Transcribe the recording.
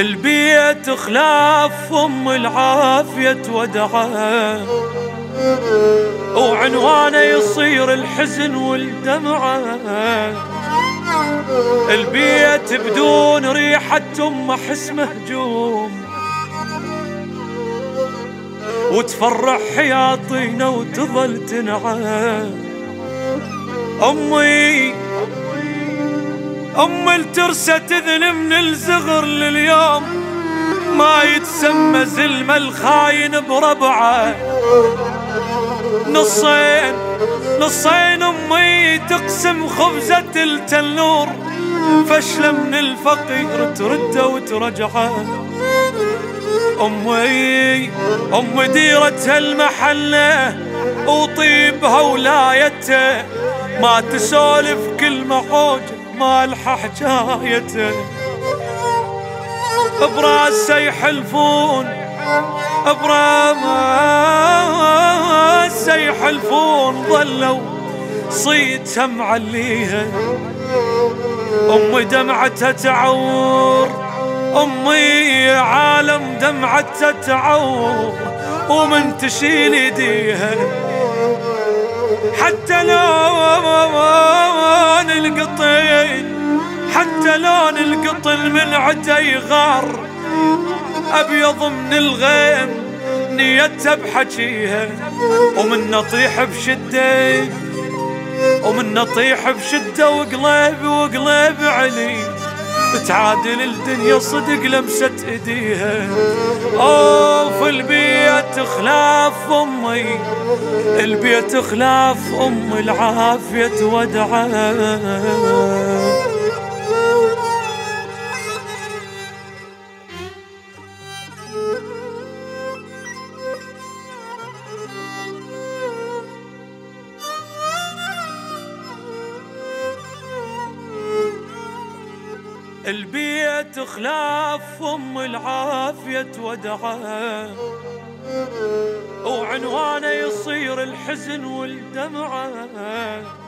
البيت خلاف أم العافية ودعه وعنوانه يصير الحزن والدمعة. البيت بدون ريحة أم أحس مهجوم. وتفرح حياطينا وتظل تنعى. أمي أم الترسة تذل من الزغر لليوم. ما يتسمى زلمة الخاين بربعة. نصين نصين أمي تقسم خبزة التنور. فشلة من الفقير ترده وترجعه أمي ام ديرة المحلة وطيبها ولايته ما تسولف كلمة حوجة مالحة حجايته براسه يحلفون براسه يحلفون ظلوا صيتها معليها أمي دمعتها تعور. أمي عالم دمعتها تعور ومن تشيل يديها. حتى لون القطين حتى لون القطن من عدا يغار أبيض من الغيم نيتها بحكيها ومن نطيح بشدة ومن نطيح بشدة وقلب وقلب علي. بتعادل الدنيا صدق لمسة إيديها. اوف البيت خلاف أمي البيت خلاف ام العافية ودعاه البيت خلاف أم العافية ودعاه وعنوانه يصير الحزن والدمعة.